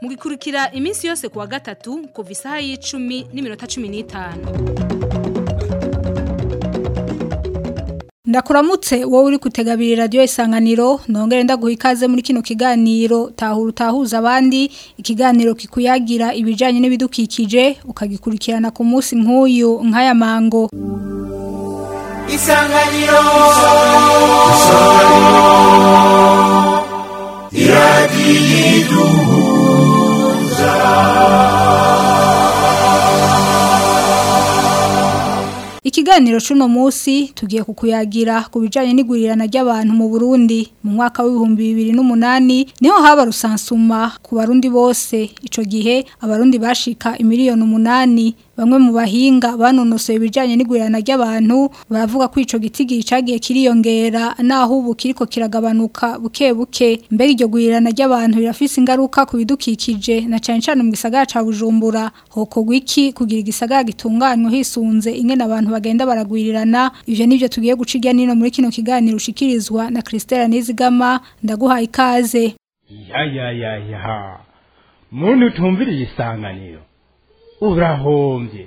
mugikurikira iminsi yose kuwa gatatu kuva isaha y'icumi n'iminota cumi n'itanu ndakuramutse wowe uri kutegabira radiyo isanganiro nongere ndaguha ikaze muri kino kiganiro tahura utahuza abandi ikiganiro kikuyagira ibijyanye n'ibidukikije ukagikurikirana ku munsi nk'uyu nk'aya mango isanganiro isanganiro iradiyo iduhu kiganiro cy'uno munsi tugiye kukuyagira ku bijyanye n'igurirana ry'abantu mu Burundi mu mwaka w'ibihumbi bibiri n'umunani niho haba rusansuma ku barundi bose icyo gihe abarundi bashika imiliyoni umunani bamwe mu bahinga banonosoye ibijyanye n'igurana ry'abantu baravuga ko icyo gitigi cyagiye kiriyongera naho ubu kiriko kiragabanuka buke buke mbere iryo gurirana ry'abantu birafise ingaruka ku bidukikije na cyane cyane mu gisagara ca Bujumbura hokogwa iki kugira igisagara gitunganywe hisunze imwe abantu bagenda baragwirirana ivyo nivyo tugiye guciga nino muri kino kiganiro ushikirizwa na Christelle Nizigama ndaguhaye ikaze ya ya ya ya muntu tumvira isanganiro urahombye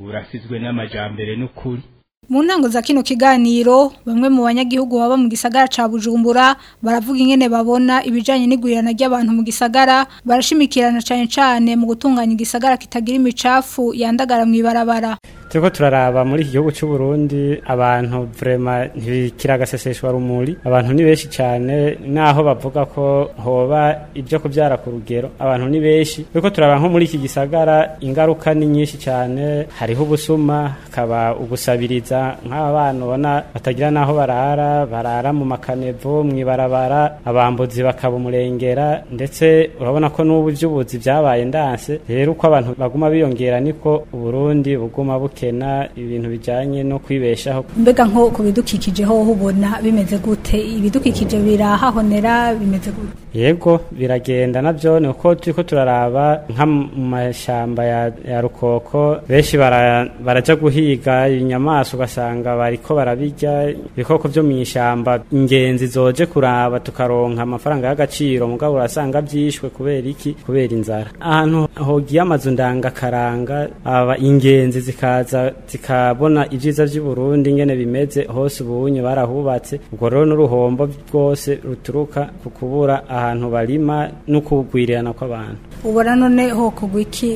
urasizwe n'amajyambere n'ukuri mu ntango za kino kiganiro bamwe mu banyagihugu baba mu gisagara ca Bujumbura baravuga ingene babona ibijyanye n'igurana ry'abantu mu gisagara barashimikirana cane cane mu gutunganya igisagara kitagira imicafu yandagara mu ibarabara turiko turaraba muri iki gihugu c'uburundi abantu vrema ntibikira agaseseshwa rumuri abantu ni benshi cane naho bavuga ko hoba ivyo kuvyara ku rugero abantu ni benshi turiko turaba nko muri iki gisagara ingaruka ni nyinshi cane hariho ubusuma hakaba ugusabiriza nk'aba bana ubona batagira naho barara barara mu makanevo mwibarabara abambuzi bakaba umurengera ndetse urabona ko n'ubu vy'ubuzi vyabaye ndanse rero uko abantu baguma biyongera niko uburundi buguma buke bakena ibintu bijyanye no kwibeshaho mbega nko ku bidukikije ho ubona bimeze gute ibidukikije birahahonera bimeze gute yego biragenda nabyo ni uko turi turaraba nka mu mashyamba ya rukoko benshi barajya guhiga inyamaswa ugasanga bariko barabirya ibikoko byo mu ishyamba ingenzi zoje kuraba tukaronka amafaranga y'agaciro mugabo urasanga byishwe kubera iki kubera inzara ahantu hogiye amazu ndangakaranga aba ingenzi zikaza zikaza zikabona ibyiza by'u Burundi ngene bimeze hose ubunye barahubatse ubwo rero n'uruhombo rwose ruturuka ku kubura ahantu barima no kugwirirana kw'abantu ubona none hokorwa iki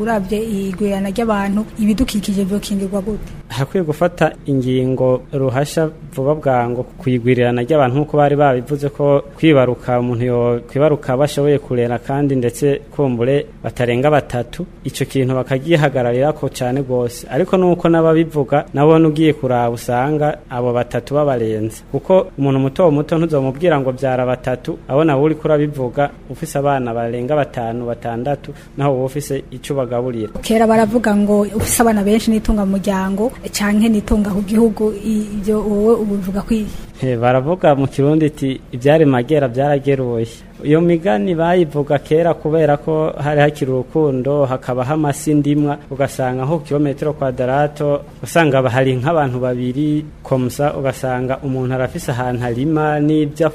urabye igwirana ry'abantu ibidukikije byokingirwa gute hakwiye gufata ingingo ruhasha vuba bwango kuyigwirirana ry'abantu nk'uko bari babivuze ko kwibaruka umuntu kwibaruka bashoboye kurera kandi ndetse kumbure batarenga batatu icyo kintu bakagihagararira ko cyane rwose ariko nuko n'ababivuga nabona ugiye kuraba usanga abo batatu babarenze kuko umuntu muto muto ntuzomubwira ngo byara batatu abona uri kurabivuga ufise abana barenga barenga batanu batandatu naho wowe icyo bagaburira kera baravuga ngo ufise abana benshi nitunga muryango canke nitunga ku gihugu ibyo wowe ubivuga kwiye eh, baravuga mu kirundi iti ibyari magera byarageruye iyo migani bayivuga kera kubera ko hari hakiri urukundo hakabaho amasi ndimwa ugasanga nko kilometero kwadarato usanga hari nk'abantu babiri komsa ugasanga umuntu arafise ahantu harima n'ibyo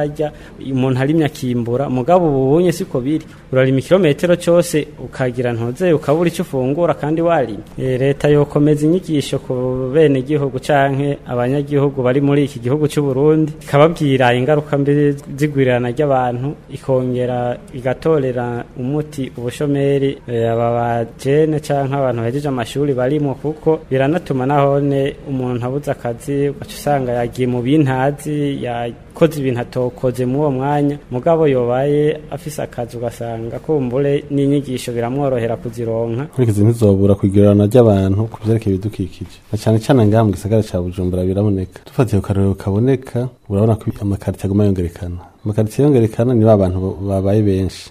arya umuntu arimye akimbura umugabo ubu ubunye siko biri urarima ikirometero cyose ukagira ntuze ukabura icyo ufungura kandi warima eh, leta yokomeza inyigisho ku bene igihugu canke abanyagihugu bari muri iki gihugu cy'u Burundi ikababwira ingaruka mbi zigwirirana ry'abantu ikongera igatorera umuti ubushomeri eh, aba bajene canke abantu bahejeje amashuri barimo kuko biranatuma nahone umuntu abuze akazi ugaca usanga yagiye mu bintazi ya koze ibintu atokoze muri uwo mwanya mugabo yobaye afise akazi ugasanga kumbure n'inyigisho biramworohera kuzironka nkurikije ntizobura kugirana ry'abantu ku vyerekeye ibidukikije na cyane cyane ngaha mu gisagara ca bujumbura biraboneka dufatiye ku karorero kaboneka urabona ko amakarita aguma yongerekana amakaritsiye yongerekana ni ba bantu babaye benshi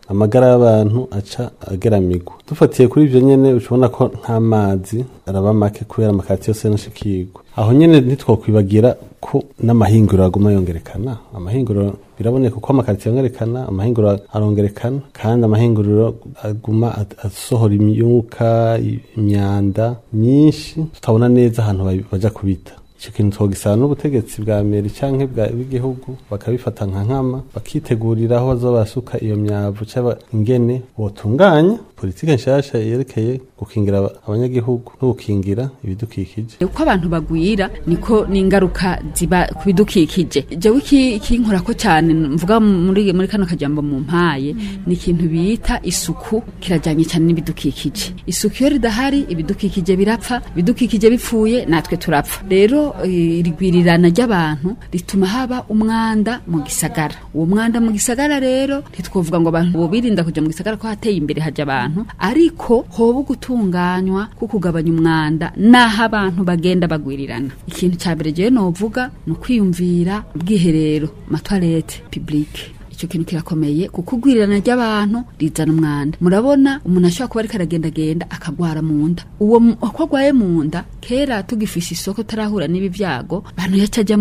amagara y'abantu aca ageramigwa dufatiye kuri ibyo nyine ushobona ko nk'amazi araba make kubera amakati yose n'ashikirwa aho nyine ntitwakwibagira ko n'amahinguriro aguma yongerekana amahinguriro biraboneka uko amakaritsiye amwe amahinguriro arongerekana kandi amahinguriro aguma asohora imyuka imyanda myinshi tutabona neza ahantu bajya kubita icyo kintu twogisaba n'ubutegetsi bwa mbere cyangwa bw'igihugu bakabifata nka nkama bakitegurira aho baza iyo myavu cyangwa ingene botunganya politiki nshyashya yerekeye gukingira abanyagihugu no gukingira ibidukikije uko abantu bagwira niko n'ingaruka ziba ku bidukikije jewe ikinkora ko cyane mvuga muri muri kano kajambo mu mpaye mm. ni ikintu bita isuku kirajyanye cyane n'ibidukikije isuku iyo ridahari ibidukikije birapfa ibidukikije bipfuye natwe turapfa rero irigwirirana ry'abantu rituma haba umwanda mu gisagara uwo mwanda mu gisagara rero ntitwovuga ngo abantu bo kujya mu gisagara ko hateye imbere hajya abantu ariko hoba gutunganywa ku kugabanya umwanda naho abantu bagenda bagwirirana ikintu cya mbere rero novuga ni ukwiyumvira ubwiherero matwarete pibulike icyo kintu kirakomeye kuko ugwirirana ry'abantu rizana umwanda murabona umuntu ashobora kuba ariko aragendagenda akagwara mu nda uwo uko agwaye mu nda kera tugifisha isoko tarahura n'ibi byago abantu yaca ajya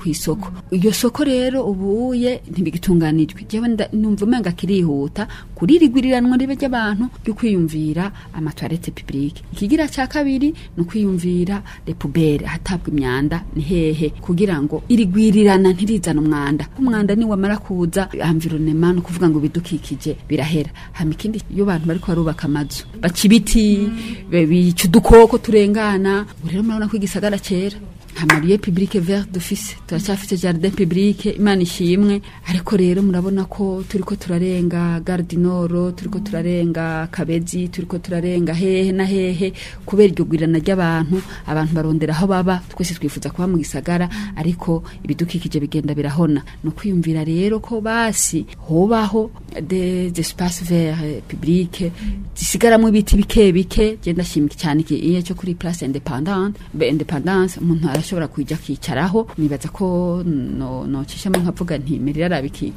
ku isoko iyo soko rero ubuye ntibigitunganijwe njyewe numva umenga kirihuta kuri iri gwiriranwa ribe ry'abantu ryo kwiyumvira amatuwarete pibulike ikigira cya kabiri ni ukwiyumvira repubere ahatabwa imyanda ni hehe kugira ngo irigwirirana ntirizana umwanda umwanda niwamara kuza kuvuguruza environnement no kuvuga ngo bidukikije birahera hama ikindi iyo abantu bariko barubaka amazu baca ibiti mm. bica udukoko turengana rero murabona ko igisagara cyera nta mariye veri dufise turacyafite jaride pibulike imana ishimwe ariko rero murabona ko turi ko turarenga garidinoro turi ko turarenga kabezi turi ko turarenga hehe na hehe kubera iryo gurirana ry'abantu abantu barondera aho baba twese twifuza kuba mu gisagara ariko ibidukikije bigenda birahona ni ukwiyumvira rero ko basi hobaho de espace vert pibulike zisigaramo ibiti bike bike genda ashimika cyane igihe cyo kuri place independante independance arashobora kujya akicaraho nibaza ko nocishamo nkavuga ntimerera arabe iki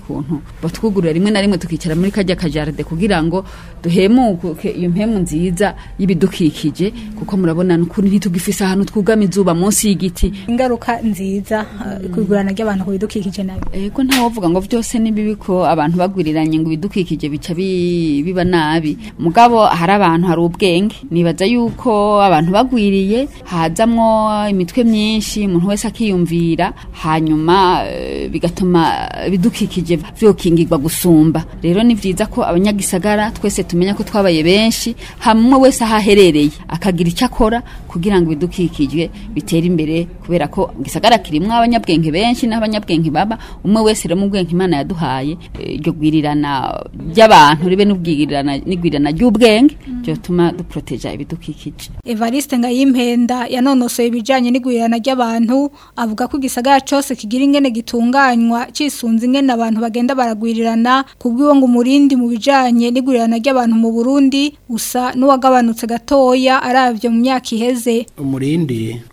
batwugurura rimwe na rimwe tukicara muri kajya kajaride kugira ngo duhemuke iyo mpemu nziza y'ibidukikije kuko murabona n'ukuri ntitugifise ahantu twugama izuba munsi y'igiti ingaruka nziza mm. kugurana ry'abantu ku bidukikije nabi ego ntawovuga ngo byose ni bibi ko abantu baguriranye ngo ibidukikije bica biba nabi mugabo hari abantu hari ubwenge nibaza yuko abantu bagwiriye hazamwo imitwe myinshi myinshi umuntu wese akiyumvira hanyuma eh, bigatuma bidukikije byokingirwa gusumba rero ni byiza ko abanyagisagara twese tumenya ko twabaye benshi hamwe wese ahaherereye akagira icyo akora kugira ngo bidukikije bitere imbere kubera ko gisagara kirimo abanyabwenge benshi n'abanyabwenge baba umwe wese rero mu bwenge imana yaduhaye eh, iryo gwirirana ry'abantu ribe n'igwirirana ry'ubwenge byotuma mm. duporoteja ibidukikije evariste ngayimpenda yanonosoye ibijyanye n'igwirirana ry'abantu avuga ko igisagara cyose kigira ingene gitunganywa cisunze ingene abantu bagenda baragwirirana kubwiwo ngo umurindi mu bijanye n'igurirana ry'abantu mu Burundi usa n'uwagabanutse gatoya aravyo mu myaka iheze umurindi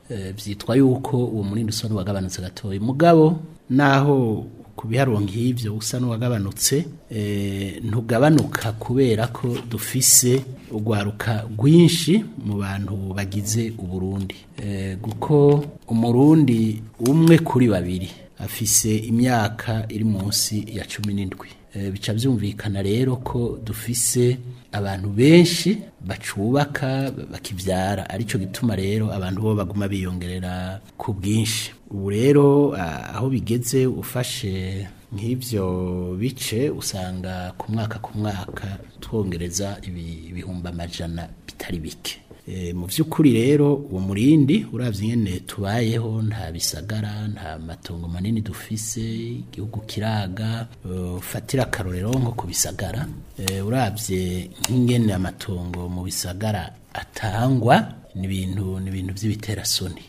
byitwa eh, yuko uwo munini usa n'uwagabanutse gatoya mugabo naho ku biharuro nk'ibyo usa n'uwagabanutse eh, ntugabanuka kubera ko dufise urwaruka rwinshi mu bantu bagize uburundi kuko eh, umurundi umwe kuri babiri afise imyaka iri munsi ya cumi n'indwi eh, bica byumvikana rero ko dufise abantu benshi bacubaka bakibyara aricyo gituma rero abantu bo baguma biyongerera ku bwinshi ubu rero ah, aho bigeze ufashe nk'ibyo bice usanga ku mwaka ku mwaka twongereza ibihumbi amajana bitari bike Eh, mu by'ukuri rero uwo murindi urabya nyine tubayeho nta bisagara nta matongo manini dufise igihugu kiraga ufatira akarorero nko ku bisagara eh, urabye nk'ingene amatongo mu bisagara atangwa ni ibintu by'ibiterasoni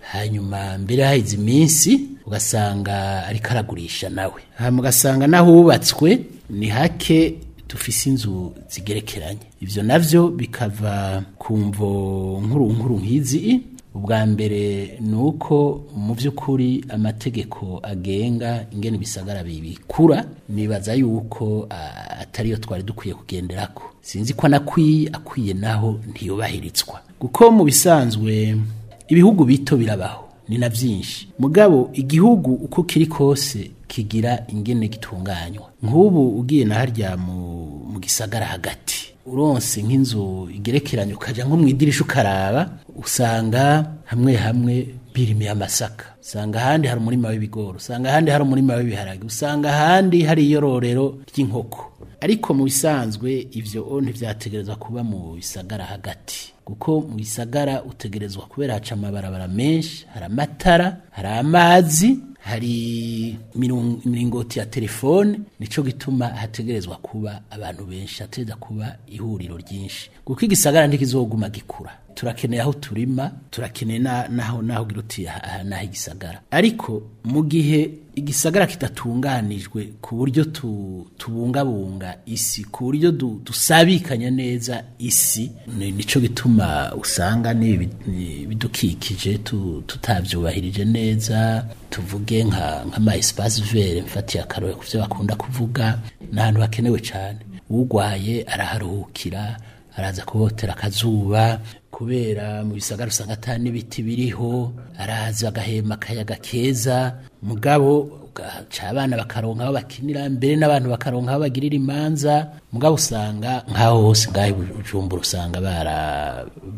hanyuma mbere haheze iminsi ugasanga ariko aragurisha nawe ugasanga n'ahubatswe ni hake dufise inzu zigerekeranye ivyo navyo bikava ku mvo nkuru nkuru nk'izi ubwa mbere nuko mu by'ukuri amategeko agenga ingene bisagara bibikura nibaza yuko atariyo twari dukwiye kugendera ko sinzi ko anakwiye akwiye naho ntiyubahirizwa kuko mu bisanzwe ibihugu bito birabaho ni na byinshi mugabo igihugu uko kiri kose kigira ingene gitunganywa nk'ubu ugiye na harya mu gisagara hagati uronse nk'inzu igerekeranye ukajya nko mu idirisha ukaraba usanga hamwe hamwe birimiye amasaka usanga ahandi hari umurima w'ibigori usanga ahandi hari umurima w'ibiharage usanga ahandi hari iyororero ry'inkoko ariko mu bisanzwe ibyo ntibyategerezwa kuba mu bisagara hagati kuko mu bisagara utegerezwa kubera haca amabarabara menshi hari amatara hari amazi hari imiringoti ya telefone nicyo gituma hategerezwa kuba abantu benshi hategereza kuba ihuriro ryinshi kuko igisagara ntikizoguma gikura turakeneye aho turima turakeneye n'aho naho girutiye n'aho igisagara ariko mu gihe igisagara kitatunganijwe ku buryo tubungabunga isi ku buryo dusabikanya neza isi nicyo gituma usanga n'ibidukikije tutabyubahirije neza tuvuge nka nka maesipasi mfatiye akarore ku byo bakunda kuvuga ni ahantu hakenewe cyane urwaye araharuhukira araza kubotera akazuba kubera mu bisagara usanga ata n'ibiti biriho araza agahema akayaga keza mugabo ugaca abana bakaronka aho bakinira mbere n'abantu bakaronka aho bagirira imanza mugabo usanga nk'aho hose ngaho bujumbura usanga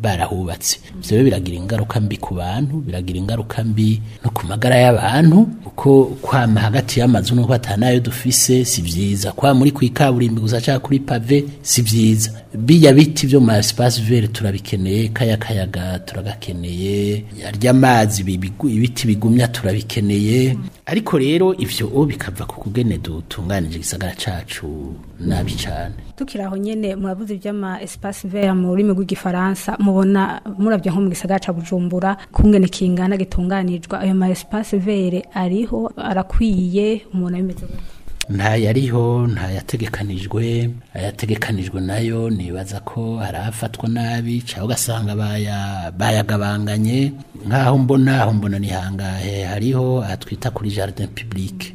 barahubatse ibyo rero biragira ingaruka mbi ku bantu biragira ingaruka mbi no ku magara y'abantu kuko kwama hagati y'amazu nuko atanayo dufise si byiza kwa muri ku ikaburimbi gusa cyangwa kuri pave si byiza bijya biti byo ma espace vert turabikeneye kaya kayaga turagakeneye yarya amazi ibiti bigumya turabikeneye ariko rero ivyo bikava ku kugene dutunganije igisagara cacu nabi cyane tukiraho nyene muravuze ivy'ama espace vert mu rurimi rw'igifaransa mubona muravye nko mu gisagara ca Bujumbura kungene kingana gitunganijwe ayo ma espace vert ariho arakwiye umuntu abimeze ntayariho ntayategekanijwe ayategekanijwe nayo nibaza ko hari afatwa nabi cyangwa ugasanga bayagabanganye nk'aho mbona aho mbona ni hangahe hariho atwita kuri jardin public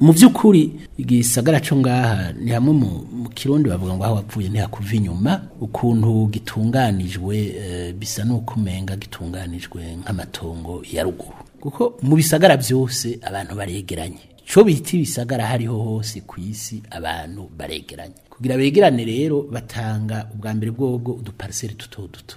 mu by'ukuri igisagara cyo ngaha ni hamwe mu kirundi bavuga ngo aho wapfuye ntihakuva inyuma ukuntu gitunganijwe eh, bisa n'uko umenga gitunganijwe nk'amatongo ya ruguru kuko mu bisagara byose abantu baregeranye cyo bita ibisagara hariho hose ku isi abantu baregeranye kugira begerane rero batanga ubwa mbere bwobwo udupariseri duto duto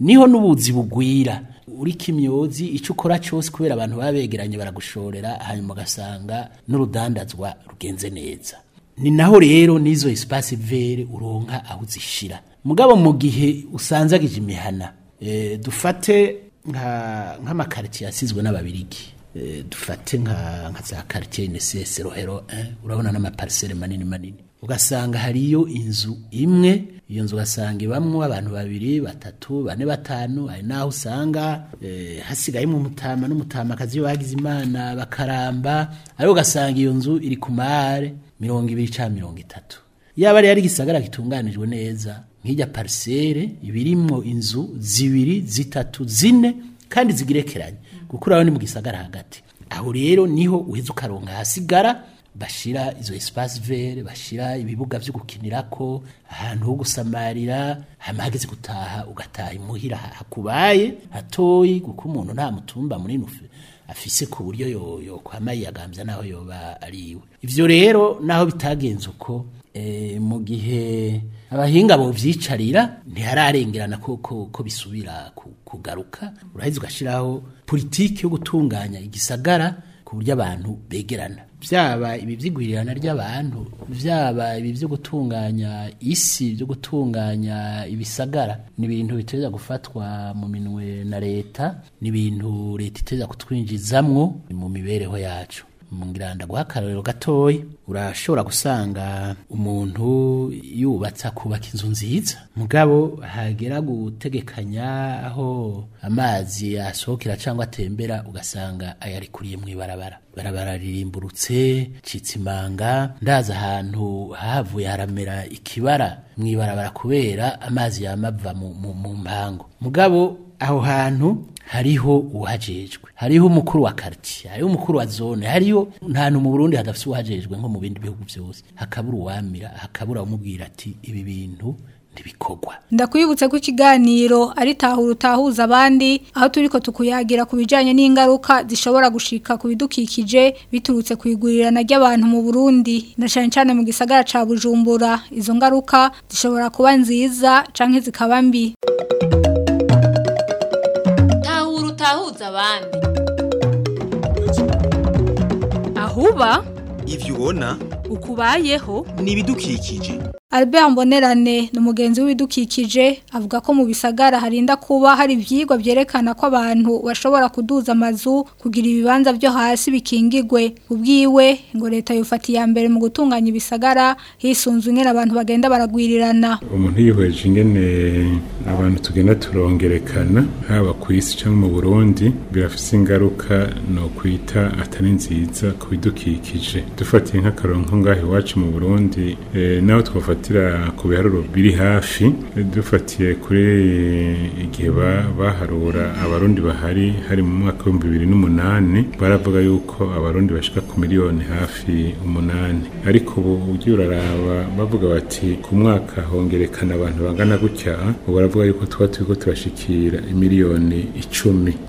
niho n'ubuzi bugwira uri kimyozi icyo ukora cyose kubera abantu baba begeranye baragushorera hanyuma ugasanga n'urudandazwa rugenze neza ni naho rero n'izo espace vere uronka aho uzishira mugabo mu gihe usanzagije imihana e, dufate nka nk'amakartier yasizwe n'ababirigi eh, dufate nka nka za quartier NSS Rohero eh? urabona n'amaparcelle manini manini ugasanga hariyo inzu imwe iyo nzu ugasanga ibamwo abantu babiri batatu bane batanu hari n'aho usanga eh, hasigaye mu mutama n’umutama iyo bagize imana bakaramba ariko ugasanga iyo nzu iri ku mare mirongo ibiri cyangwa mirongo itatu yaba ari igisagara gitunganijwe neza nk'ijya parisere ibirimo inzu zibiri zitatu zine kandi zigerekeranye gukuraho ni mu gisagara hagati aho rero niho uheza ukaronka hasigara bashyira izo espace vere bashyira ibibuga byo gukinira ko ahantu ho gusamarira hageze gutaha ugataha imuhira hakubaye hatoyi kuko umuntu nta mutumba munini ufite afise ku buryo yokwama yiyagambya naho yoba ariwe iwe ivyo rero naho bitagenze uko eh, mu gihe abahinga bovyicarira ntihararengerana ko bisubira kugaruka uraheza ugashyiraho politiki yo gutunganya igisagara ku buryo abantu begerana byaba ibi by'igurirana ry'abantu byaba ibi byo gutunganya isi byo gutunganya ibisagara ni ibintu biteza gufatwa mu minwe na leta ni ibintu leta iteza kutwinjizamwo mu mibereho yacu mu ngiranda guha akarorero gatoya urashobora gusanga umuntu yubatsa kubaka inzu nziza mugabo hagera gutegekanya aho amazi asohokera cyangwa atembera ugasanga ayarikuriye mu ibarabara barabara ririmburutse citsimanga ndaza ahantu havuye haramera ikibara mu ibarabara kubera amazi yamava mu mpango mugabo aho hantu hariho uwahajejwe hariho umukuru wa quartier hariho umukuru wa zone hariho ntanu mu Burundi hadafise uwahajejwe nko mu bindi bihugu byose hakabura uwamira hakabura umubwira ati ibi bintu ntibikogwa ndakwibutse ko ikiganiro ari tahura utahuza abandi aho ko tukuyagira ku bijanye n'ingaruka zishobora gushika ku bidukikije biturutse ku na ry'abantu mu Burundi na cyane cyane mu gisagara ca Bujumbura izo ngaruka zishobora kuba nziza canke zikaba mbi kuyoza abandi ahuba ibyo ubona ukubayeho n'ibidukikije Albert Mbonerane ni umugenzi w'ibidukikije avuga ko mu bisagara harinda kuba hari ibyigwa byerekana ko abantu bashobora kuduza amazu kugira ibibanza byo hasi bikingigwe ubwiwe ngo leta yufatiye mbere mu gutunganya ibisagara hisunzwe ingene abantu bagenda baragwirirana umuntu yihweje ingene abantu tugenda turongerekana haba ku isi cyangwa mu Burundi birafite ingaruka no kwita atari nziza ku bidukikije dufatiye nk'akarongo ngaho iwacu mu Burundi e, eh, naho twafata dufatira ku biharuro biri hafi dufatiye kuri igihe baharura abarundi bahari hari mu mwaka w'ibihumbi bibiri n'umunani baravuga yuko abarundi bashika ku miliyoni hafi umunani ariko ubu ujya uraraba bavuga bati ku mwaka hongerekana abantu bangana gutya ubu baravuga yuko tuba turiko tubashikira imiliyoni icumi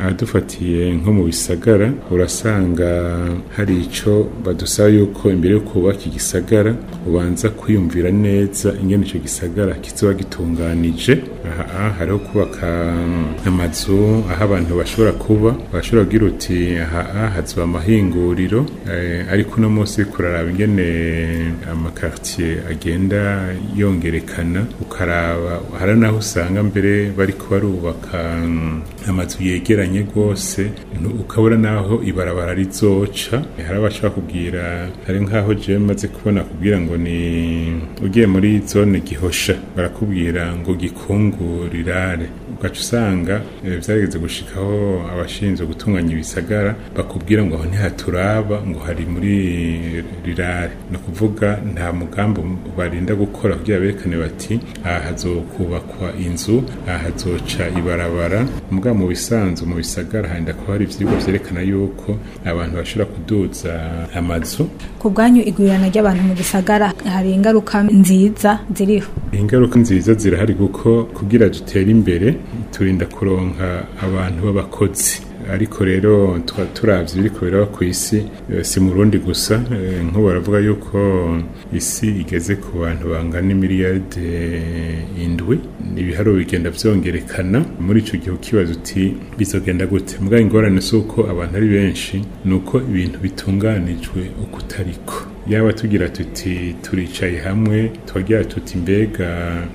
ahadufatiye nko mu bisagara urasanga hari icyo badusaba yuko imbere yo kubaka igisagara ubanza kwiyumvira neza ingene ico gisagara kizoba gitunganije aha hariho kubaka amazu aho abantu bashobora kuba bashobora kugira uti aha hakazaba amahinguriro eh, ariko no munsi kuraraba ingene eh, amakartier agenda yongerekana ukaraba hari n'aho usanga mbere bari barubaka mm, amazu yegeranye rwose ukabura n'aho ibarabara rizoca eh, hari abashaka kubwira hari nk'aho jewe maze kubona kubwira ngo ni ugiye muri zone gihosha barakubwira ngo gikungurire ugaca usanga byarigeze gushikaho abashinzwe gutunganya ibisagara bakubwira bakubwira ngo aho ntihaturaba ngo hari muri rirare ni ukuvuga nta mugambi barinda gukora kugira berekane bati aha hazokubakwa inzu aha hazoca ibarabara mbwa mu bisanzu mu bisagara harinda kuba hari ibyigwa byerekana yuko abantu bashobora kuduza amazu ku bwanyu igurirana ry'abantu mu gisagara hari ingaruka nziza ziriho ingaruka nziza zirahari kuko kugira dutere imbere turinda kuronka abantu b'abakozi ariko rero turabye ibiri kubera ku isi eh, si mu rundi gusa eh, nk'ubu baravuga yuko isi igeze ku bantu bangana imiliyaride eh, indwi ibiharo bigenda byongerekana muri icyo gihe ukibaza uti bizogenda gute mbwa ingorane si uko abantu ari benshi ni uko ibintu bitunganijwe uko utariko yaba tugira tuti turicaye hamwe twagira tuti mbega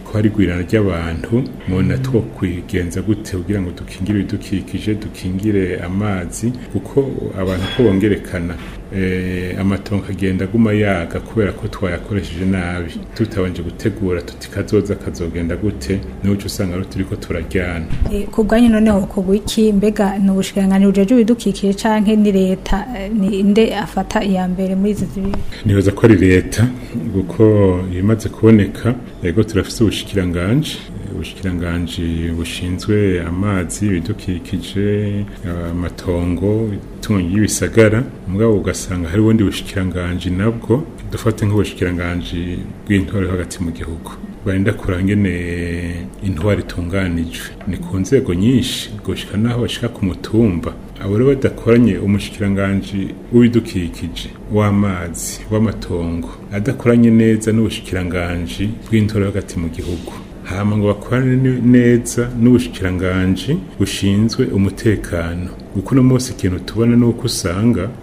ko hari gwirana ry'abantu mubona mm-hmm. two kwigenza gute kugira ngo dukingire ibidukikije dukingire amazi kuko abantu ko bongerekana Eh, amatongo akagenda aguma yaga kubera ko twayakoresheje nabi tutabanje gutegura tuti kazoza kazogenda gute niho uca usanga turi ko turajyana eh, ku bwanyu noneho ku wiki mbega ni ubushikiranganiro bujejwe ibidukikije canke ni leta eh, nde afata iya mbere muri izi zibiri nibaza ko ari leta kuko ibimaze kuboneka yego turafise ubushyikiranganje. ubushikiranganji bushinzwe amazi ibidukikije amatongo itungo y'ibisagara mugabo ugasanga hari ubundi bushikiranganji nabwo dufate nk'ubushikiranganji bw'intore hagati mu gihugu barinda kurangene intwari itunganijwe ni ku nzego nyinshi gushika naho bashika ku mutumba abari badakoranye umushikiranganji w'ibidukikije w'amazi w'amatongo adakoranye neza n'ubushikiranganji bw'intore hagati mu gihugu hama ngo bakorane neza n'ubushikiranganji bushinzwe umutekano kuko uno munsi ikintu tubona ni uko usanga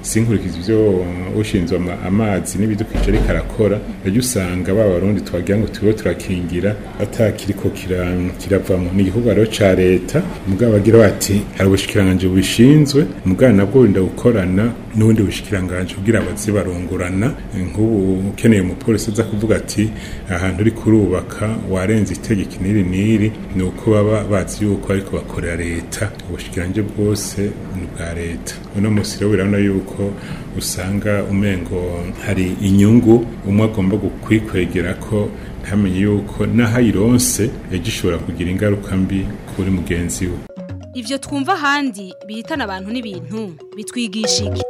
sinkurikize ibyo ushinzwe amazi n'ibidukica ariko arakora najya usanga ba barundi twagira ngo turiho turakingira atakiriko kiravamo ni igikorwa rero ca leta mugabo bagira bati hari ubushikiranganji bubishinzwe mugabo nabwo wenda gukorana n'ubundi bushikiranganji kugira baze barungurana nk'ubu ukeneye umupolisi aza kuvuga ati ahantu uri kurubaka warenze itegeko n'iri n'iri ni uko baba bazi yuko ariko bakorera leta ubushyikirange bwose ni ubwa leta uno munsi rero birabona yuko usanga umengo hari inyungu umwe agomba gukwikwegera ko ntamenye yuko n'aho ayironse yagishobora kugira ingaruka mbi kuri mugenzi we ibyo twumva ahandi bihitana abantu n'ibintu bitwigisha iki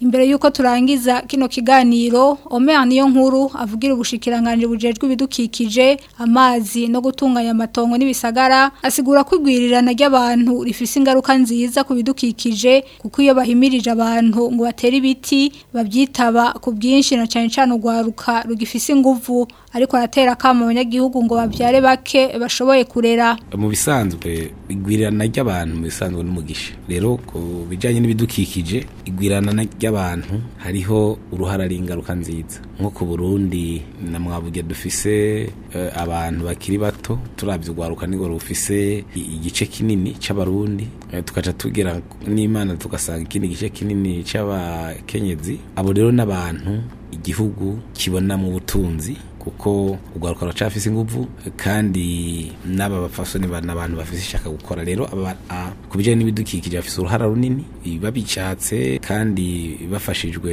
imbere y'uko turangiza kino kiganiro omeya niyo nkuru avugira ubushikiranganje bujejwe ibidukikije amazi no gutunganya amatongo n'ibisagara asigura kwigwirirana ry'abantu rifise ingaruka nziza ku bidukikije kuko iyo bahimirije abantu ngo batere ibiti babyitaba ku bwinshi na cyane cyane urwaruka rugifise inguvu ariko aratera akama abanyagihugu ngo babyare bake bashoboye kurera mu bisanzwe igwirirana ry'abantu mu bisanzwe n'umugisha rero ku bijyanye n'ibidukikije igwirana ry'abantu y'abantu hariho uruhara ari ingaruka nziza nko ku burundi na mwavuge dufise eh, abantu bakiri bato turabya urwaruka nirwo rufise igice kinini cy'abarundi eh, tugaca tugera n'imana tugasanga ikindi gice kinini cy'abakenyezi abo rero n'abantu igihugu kibona mu butunzi. kuko urwaruka ruracyafise ingufu kandi n'aba bapfasoni ni abantu bafite ishaka gukora rero ku bijyanye n'ibidukikije bafite uruhara runini babicatse kandi bafashijwe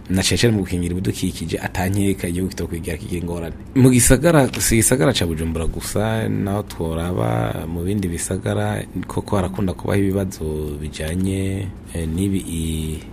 na cecere mu gukingira ibidukikije atankeka igihugu kitwa kwigira kigira ingorane mu gisagara si gisagara cya bujumbura gusa naho tworaba mu bindi bisagara koko harakunda kubaho ibibazo bijyanye eh, n'ibi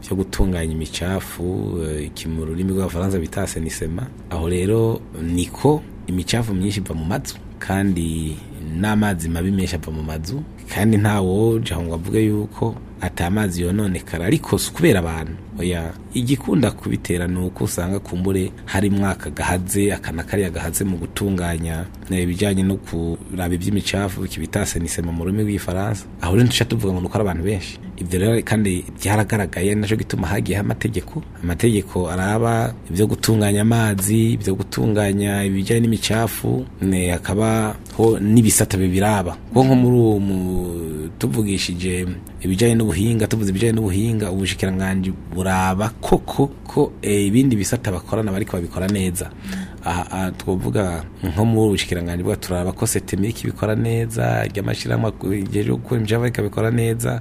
byo gutunganya imicafu eh, mu rurimi rw'abafaransa bita senisema aho rero niko imicafu myinshi iva mu mazu kandi n'amazi mabi menshi ava mu mazu kandi nta woja ngo avuge yuko atamazi yononekara ariko si kubera abantu oya igikunda kubitera ni uko usanga kumbure harimo akagahaze akana kariya gahaze mu gutunganya eh, ibijyanye no kuraba iby'imicafu kibitasenisema mu rurimi rw'igifaransa aho rero duca tuvuga ngo ni uko ari abantu benshi ibyo rero kandi byaragaragaye nacyo gituma hagiyeho amategeko amategeko araba ibyo gutunganya amazi ibyo gutunganya ibijyanye n'imicafu akaba ho n'ibisata bibiraba kuko nko muri uwo tuvugishije ibijyanye n'ubuhinga tuvuze ibijyanye n'ubuhinga ubushikiranganje buraba koko ko eh, ibindi bisata bakorana bariko babikora neza aha twavuga nko muri ubushyikirangange bwa turaraba ko setemike bikora neza ry'amashyirahamwe igihe cyo gukora imijava ikabikora neza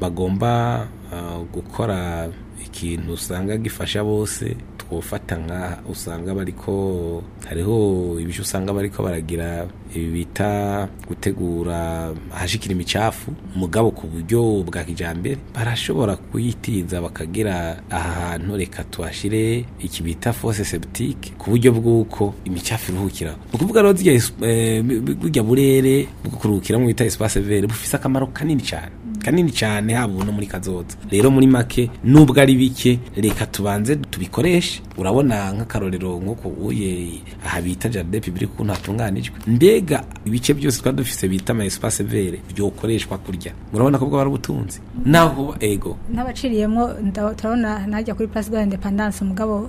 bagomba ah, gukora ikintu usanga gifasha bose ufata nk'aha usanga bariko hariho ibisho usanga bariko baragira ibi bita gutegura ahashikira imicafu umugabo ku buryo bwa kijambere barashobora kuyitiza bakagira aha hantu reka tuhashire iki bita fosse septique ku buryo bw'uko imicafu iruhukira ni ukuvuga rero eh, burya burere bwo kuruhukiramo bita espace vert akamaro kanini cyane kanini cyane haba no muri kazoza rero muri make nubwo ari bike reka tubanze tubikoreshe urabona nk'akarorero nko uye aha bita jaride pibiriko ntatunganijwe mbega ibice byose twari dufise bita ama espace vere byokoreshwa kurya murabona ko bwaba ari ubutunzi naho ego n'abaciriyemo turabona najya kuri place de l'independance mugabo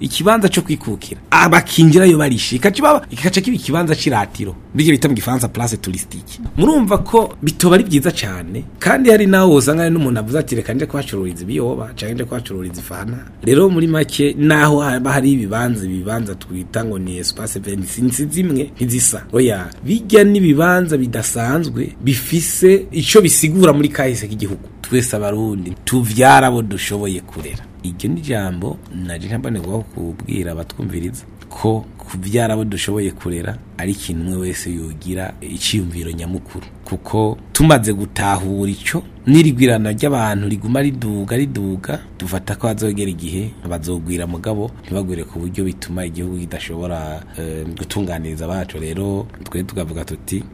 ikibanza cyo kwikukira abakinjirayo barishika kikaca kiba ikibanza cy'iratiro bijya bita mu gifaransa place touristique murumva ko bitoba ari byiza cyane kandi hari naho usanga n'umuntu avuze ati reka nje kuhacururiza ibiyoba cyangwa nje kuhacururiza ifana rero muri make naho haba hari ibibanza ibibanza twita ngo ni espace venisi ni zimwe ntizisa oya bijya n'ibibanza bidasanzwe bifise icyo bisigura muri kahise k'igihugu twese abarundi tuvyara abo dushoboye bagoye kurera iryo ni jambo naje ntabane kubwira abatwumviriza ko kubyara abo dushoboye kurera ari ikintu umwe wese yugira icyiyumviro nyamukuru kuko tumaze gutahura icyo n'irigwirana ry'abantu riguma riduga riduga dufata ko bazogera igihe bazogwira mugabo ntibagwire ku buryo bituma igihugu kidashobora eh, gutunganiriza abacu rero twe tukavuga tuti